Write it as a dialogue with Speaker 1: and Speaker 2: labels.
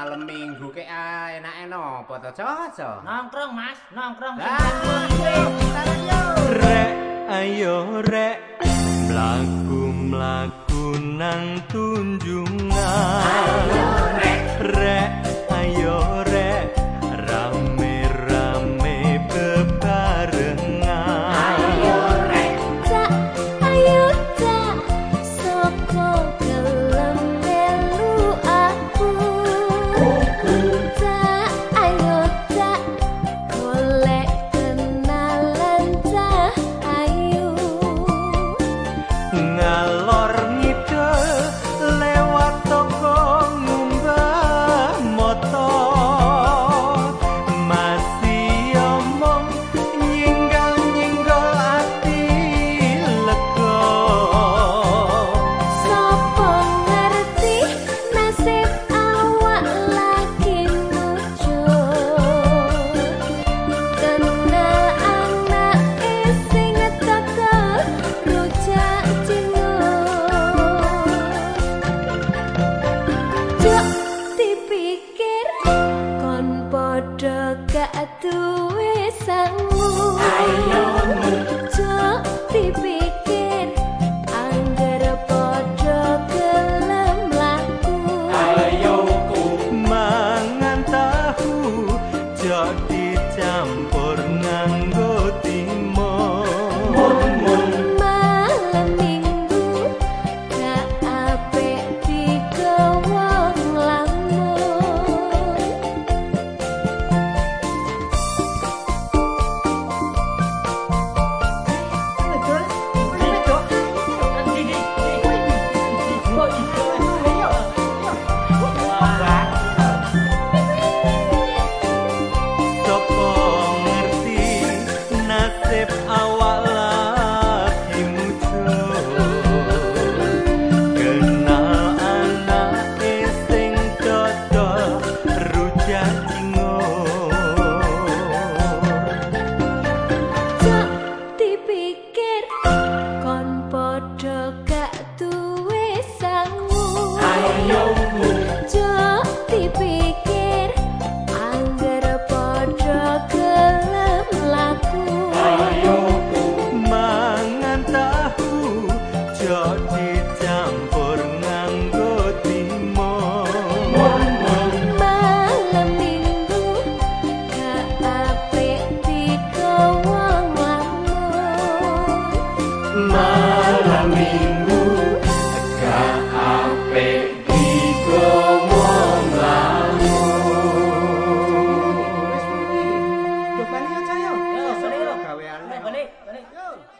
Speaker 1: malam minggu ke enake enak apa tuh cocok
Speaker 2: nongkrong mas. Nongkrong.
Speaker 3: Rek ayo rek. Mlaku mlaku nang tunjungan.
Speaker 1: ayo.
Speaker 3: Malam minggu Balik, balik. Go!